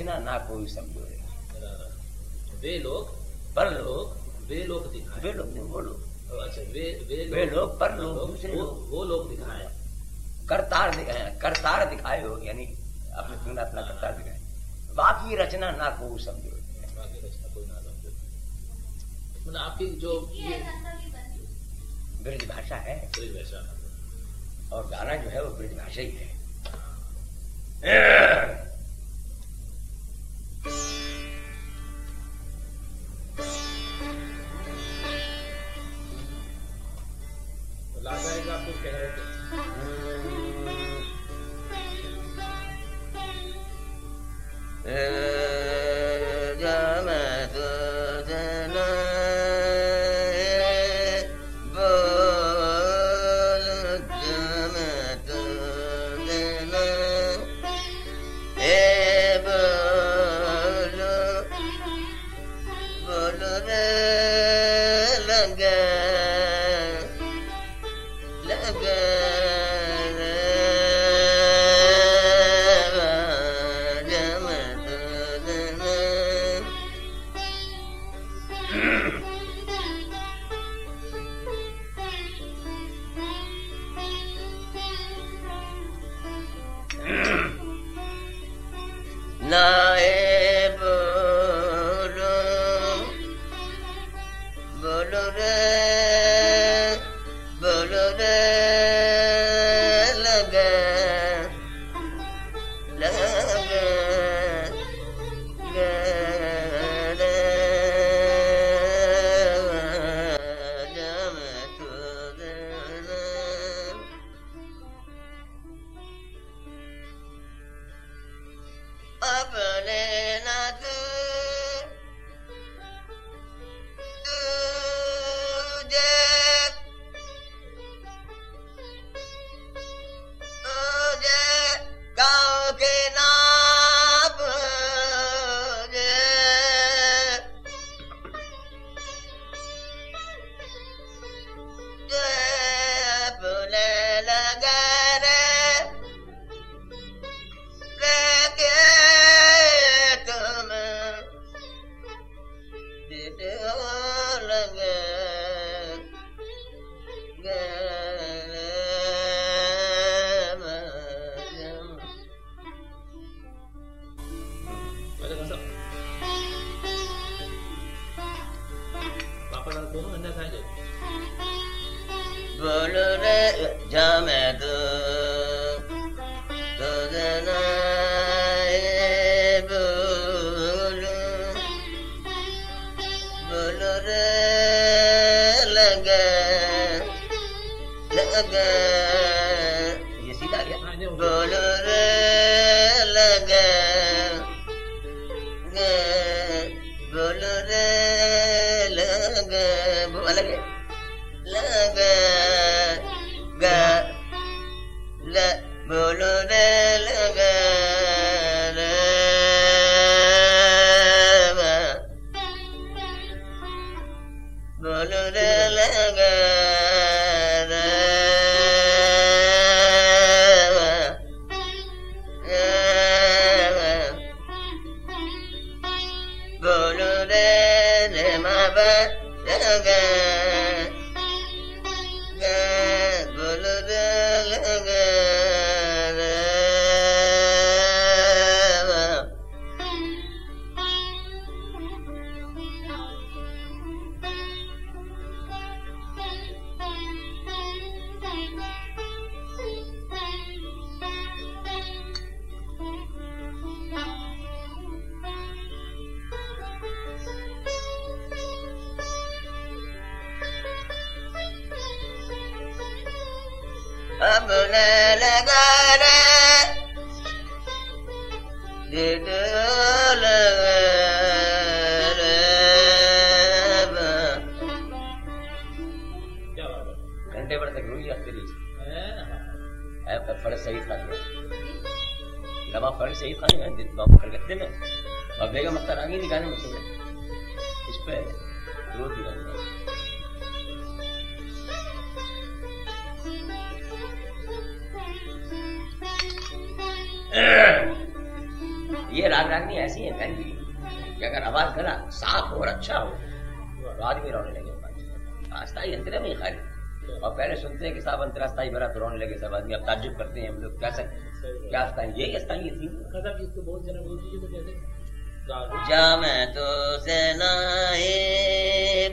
रचना ना कोई समझो हाँ। वे लोग पर लोग वे लोग दिखाए। वे लोग वो लोग। अच्छा वे वे लोग पर लोग दूसरे लोग। वो लोग दिखाए। करतार दिखाए करतार दिखाए हो यानी अपने सुना अपना हाँ। करतार दिखाए। बाकी रचना ना को समझो मतलब आपकी जो ये ब्रज भाषा है। ब्रज भाषा। और गाना जो है वो ब्रज भाषा ही। है। हाँ। Okay. Bolero. पर फ़र्ज़ सही था लमा फ़र्ज़ सही था नहीं दिन बाबू कलकत्ते में और बेगम अख्तर आ गई थी गाने में सुने इस पे रोती रहती ये राग रागनी ऐसी है, बहन कि अगर आवाज़ गला, साफ़ हो और अच्छा हो तो आदमी रोने लगे अस्थाई यंत्र में खाली और पहले सुनते हैं कि साहब अंतरा स्थायी भरा तो रोने लगे सब आदमी अब ताजुब करते हैं हम लोग। क्या सकते क्या स्थायी यही स्थायी थी। जी दीजिए तो जा मैं तो सेनाए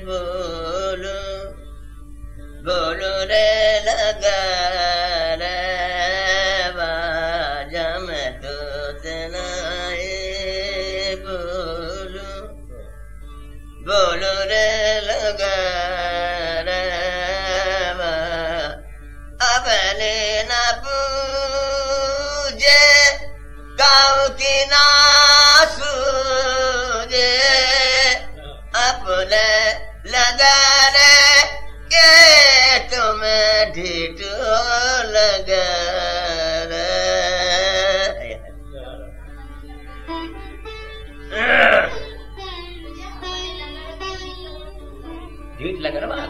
बोलो बोलो रे लगा रे जा मैं तो सेनाए बोलो बोलो रे लगा गाँव की ना सूझे अपने लगाने के तुम ढिठो लगा रहा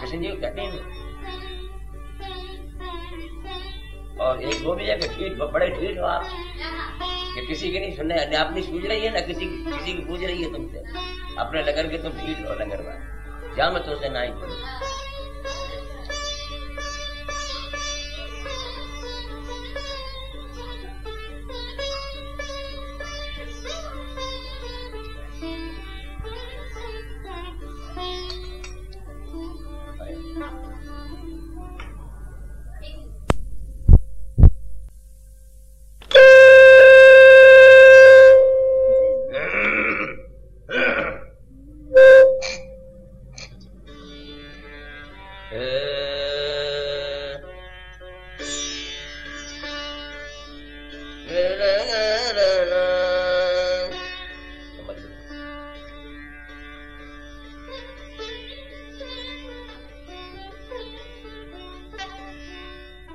कृष्ण जी कहते और एक वो भी है ठीक बड़े ठीक हो आप किसी की नहीं सुनने रहे अपनी सूझ रही है ना किसी किसी की पूछ रही है तुमसे। अपने लगन के तुम ठीक हो लगन जा मैं तुमसे ना ही बोलूँ।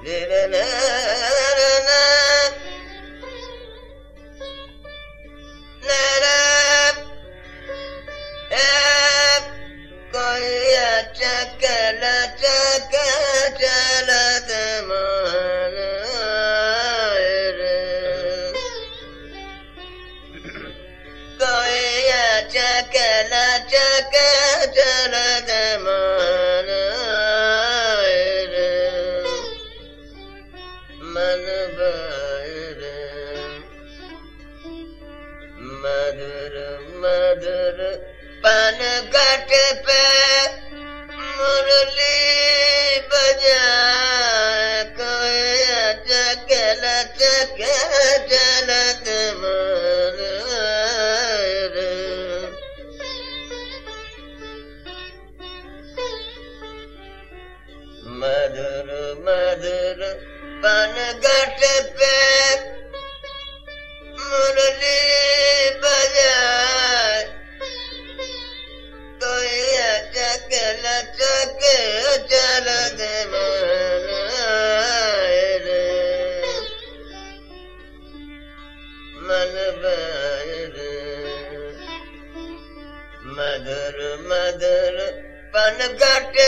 Na na na. gonna go to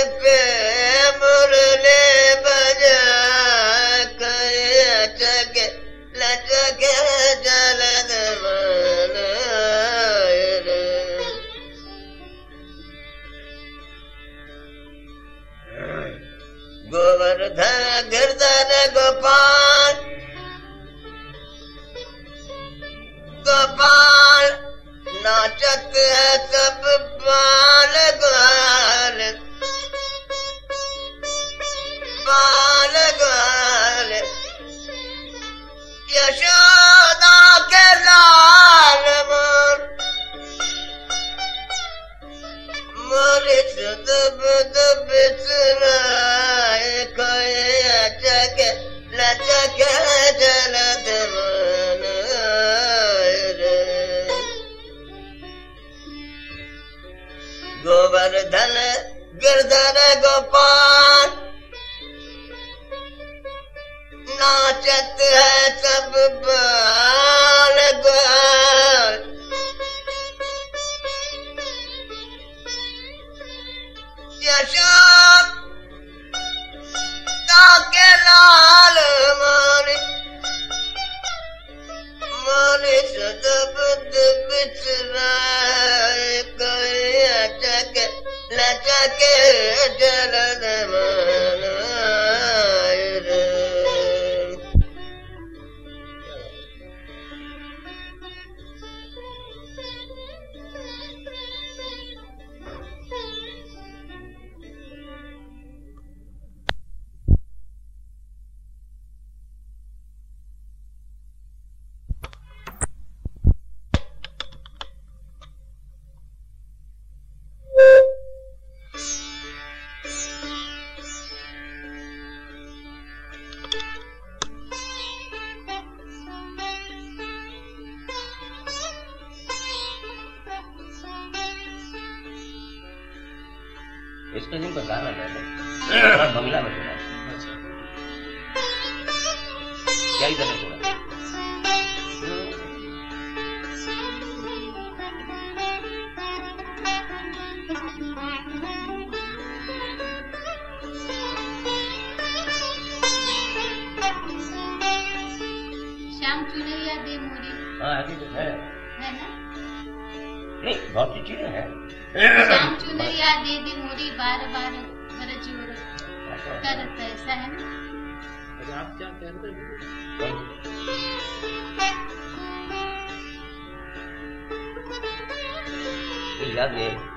Shyam चुनैया दे मोरी? हाँ अभी तो है। है ना? नहीं बहुत सी चीज़ें हैं। श्याम चुनैया दे दे मोरी? बार बार गरज और है। करत ऐसा है ना? आप क्या कह रहे थे याद है।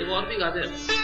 एक और भी गाते हैं।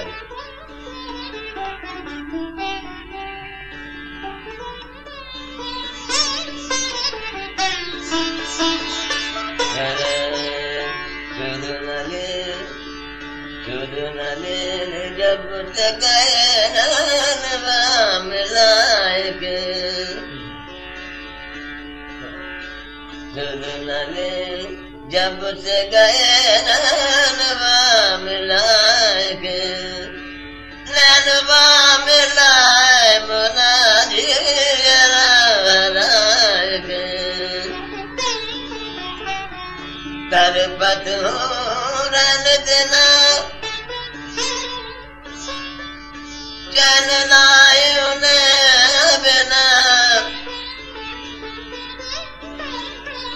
है जब तक मिलाए के जब से गए नैनवा मिलाए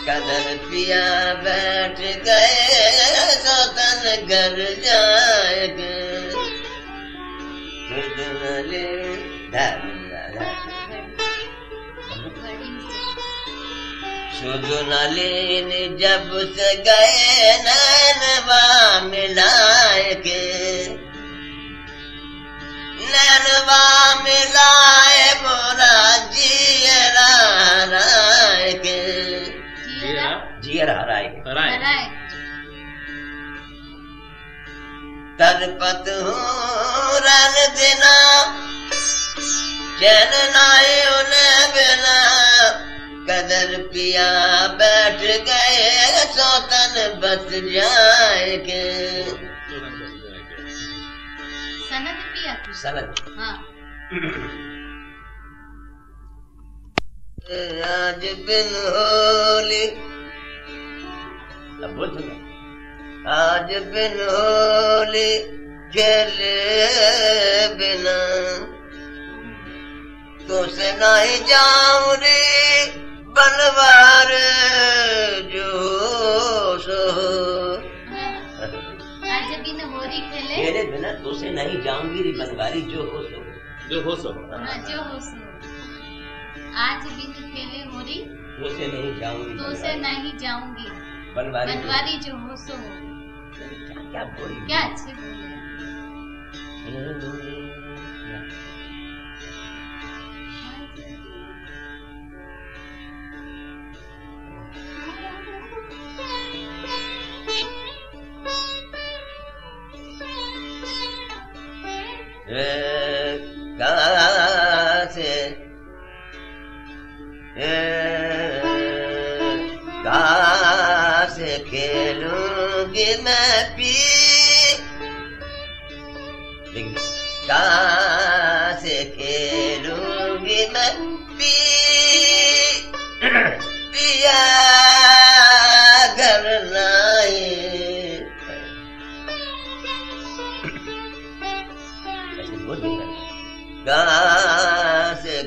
कदर पिया बैठ गए करोतन घर जा वर्डिंग जब से गए नैनवा मिलाए के। नैनवा मिलाए मोरा जियरा राय के। जियरा जियर हराए के। तरपत हूँ रन दिना चैन उन्हें बिना। कदर पिया बैठ गए सौतन बस तुरंत बस सनद पिया तू। सनद? हाँ। आज बिन होली। आज बिन होली खेले बिना। तो से नहीं जाऊँ रे बनवार जो सो हाँ। आज बिन होरी खेले खेले बिना तो से नहीं जाऊँगी रे बनवारी जो हो सो जो हो सो हाँ, जो हो सो आज बिन खेले होरी तो से नहीं जाऊँगी तो से नहीं जाऊँगी। बनवारी बनवारी जो हो सो क्या बोल क्या अच्छे Yeah. खेलूँगी मैं पी लेकिन कहाँ से खेलूँगी मैं पी पिया घर लाए ऐसे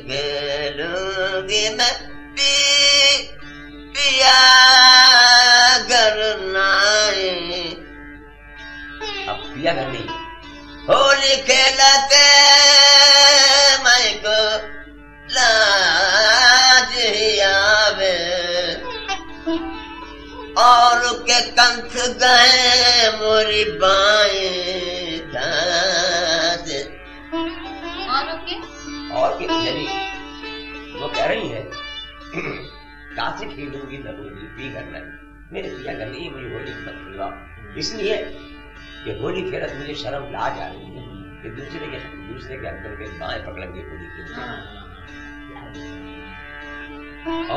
घर नहीं होली खेलते मैं को लाज ही आवे। और के कंठ गए मोरी बाएँ दांत। और और के यानी वो कह रही है कहा से खेलूँगी होली पी करना मेरे पिया कर नहीं मुझे होली मत खिलवाओ इसलिए कि होली खेलत मुझे शर्म लाज आ रही है कि दूसरे के दूसरे के अंदर के बाएँ पकड़ेंगे होली खेल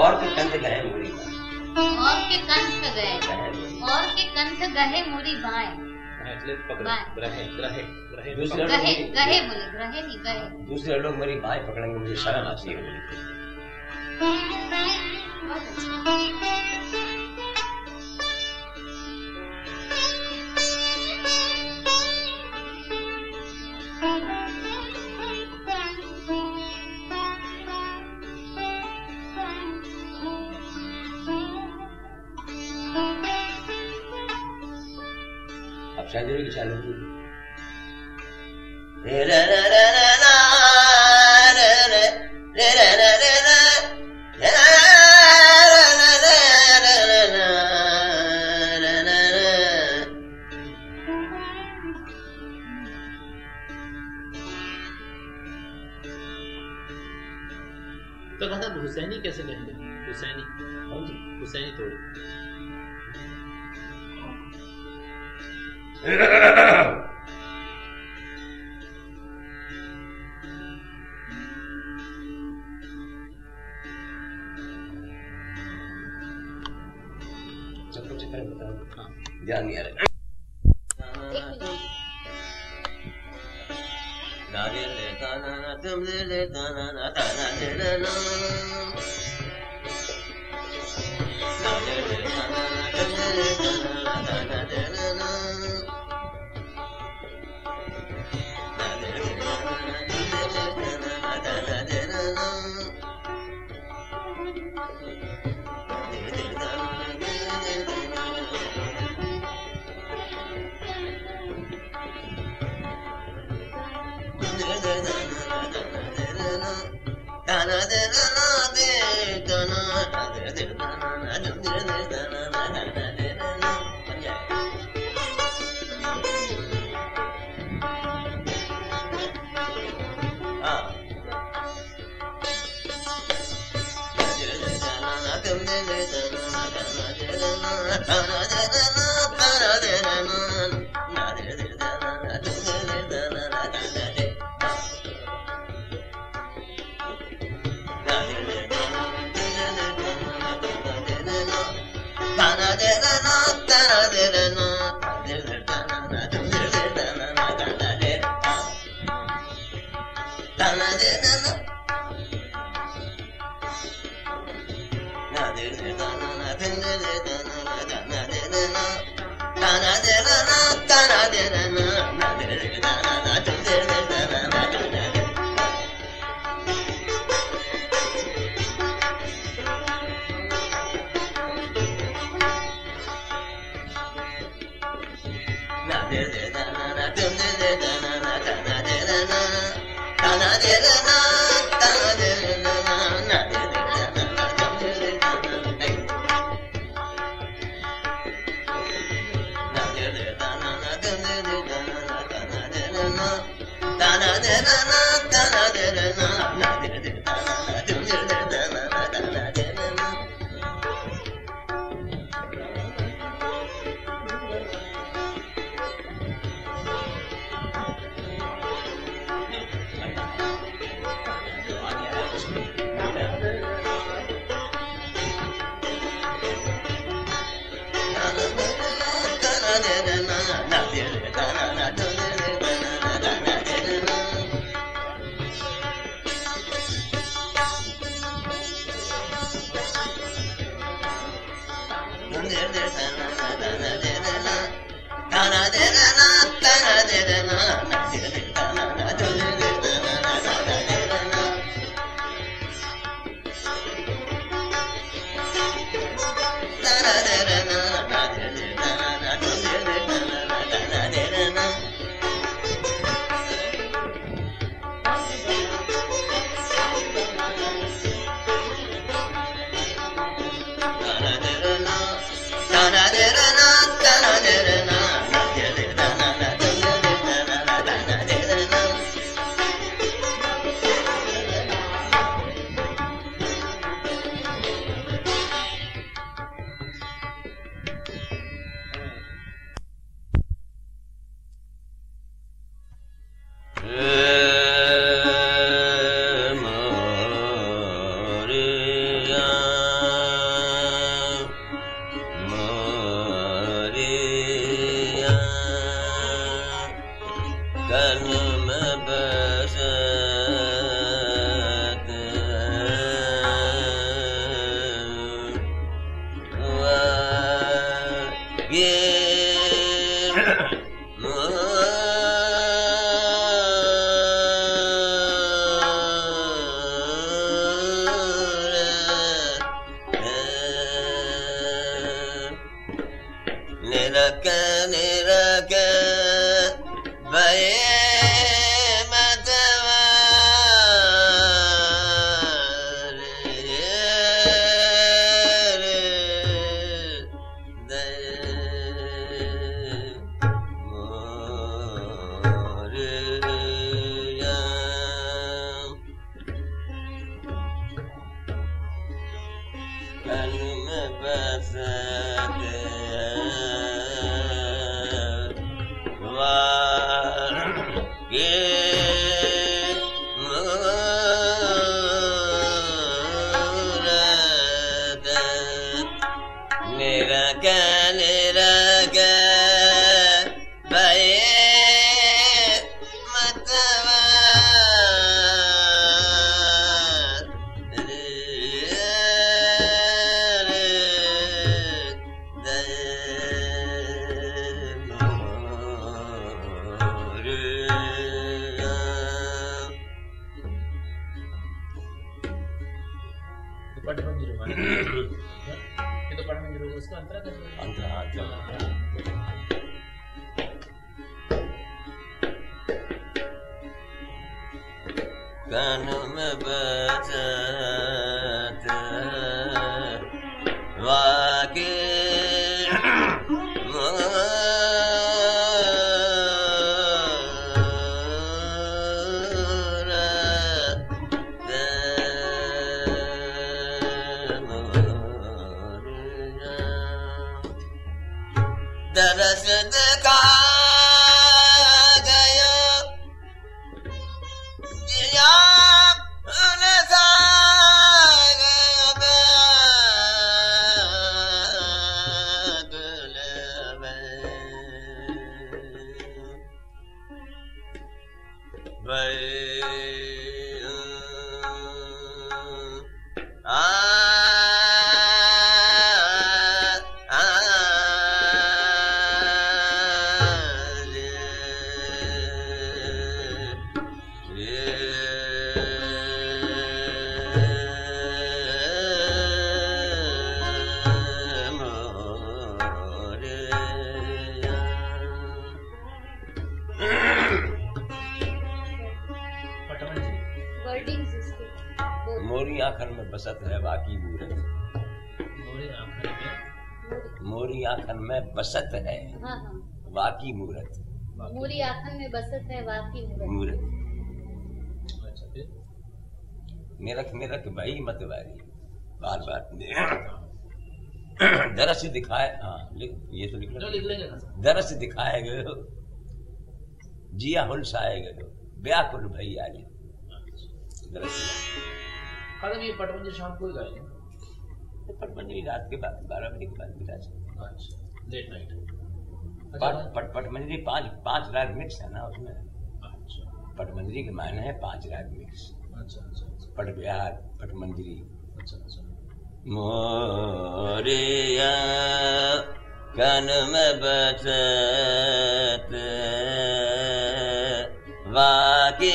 और के कंध गए मोरी और के कंठ गए। गए और के कंठ गहे मुरी बाएँ। हाँ, इसलिए पकड़ो। बाएँ। ग्रहे ग्रहे ग्रहे। दूसरे लोग मेरी बाएँ पकड़ेंगे मुझे शर्म आती है होली अब शायद की चालू होगी 来来来 తన वाके बसत है। हाँ हाँ। बाकी मूरत। मूरी आखन में बसत है वाकी मूरत। मूरत। अच्छा फिर? निरख निरख भई मत वारी बार बार। दरस दिखाए हाँ ये तो लिख जो लेंगे। दरस दिखाए गयो जिया हुलसाए गयो व्याकुल भई आली। दरस खादम ये पट्ट मंजूरी शाम को ही गाएँगे। पट मंजरी रात के बाद बारह बजे के बाद मिला अच्छा। लेट नाइट पट पट पट मंजरी पाँच पाँच राग मिक्स है ना उसमें। अच्छा। पट मंजरी के मायने है पाँच राग मिक्स अच्छा अच्छा पट बिहार पट मंजरी अच्छा। अच्छा मोरिया कन में बचत वाके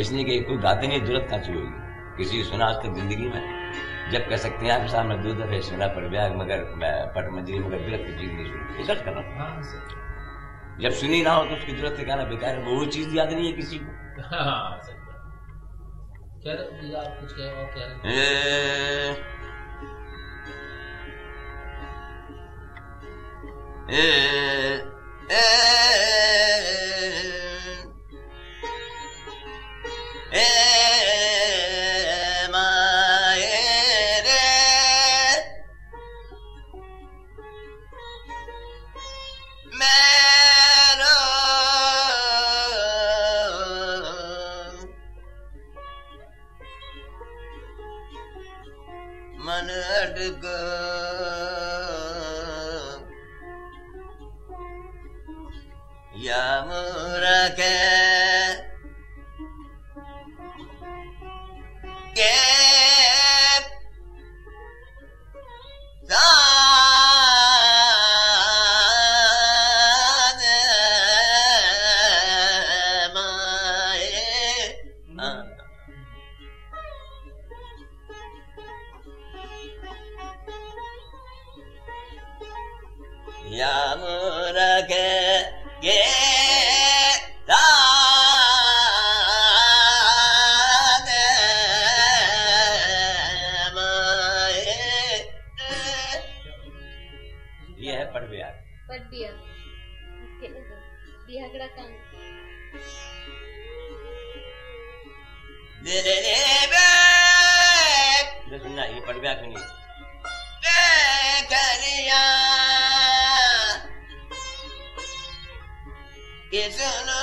इसलिए कि कोई गाते नहीं दुरत कहाँ से होगी किसी ने सुना आज तक ज़िंदगी में? जब कह सकते हैं आपके सामने दो दफे सुना पर ब्याग मगर मैं पट मंजरी मगर दुरत की चीज़ नहीं सुनी। ये सच कर रहा हूँ हाँ जब सुनी ना हो तो उसकी से कहना बेकार है वो चीज़ याद नहीं है किसी को। हाँ सही पट ब्याग पट दिया बिहागड़ा कान दे दे दे बे सुनना ये पट ब्याग सुनिए करिया। कि सुनो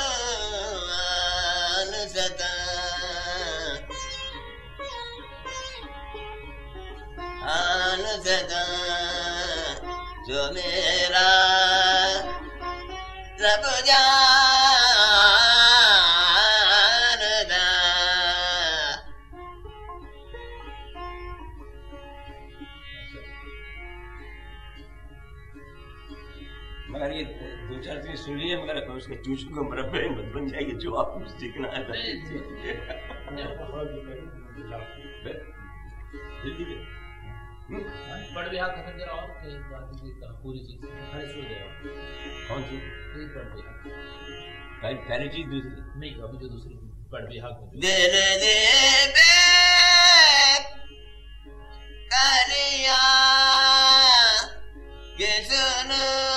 जो मेरा रब जानदा मगर ये दो चार चीज़ सुन लिए मगर उसके चूचू को मरब्बे में मत बन जाएगी जो आपको सीखना है। पढ़ बिहार खत्म जरा और की पूरी चीज़। सो कौन सी? एक पढ़ बिहार पहली पहली चीज़ दूसरी। नहीं अभी जो दूसरी पढ़ बिहार दिल दे बे करिया कि सुनो।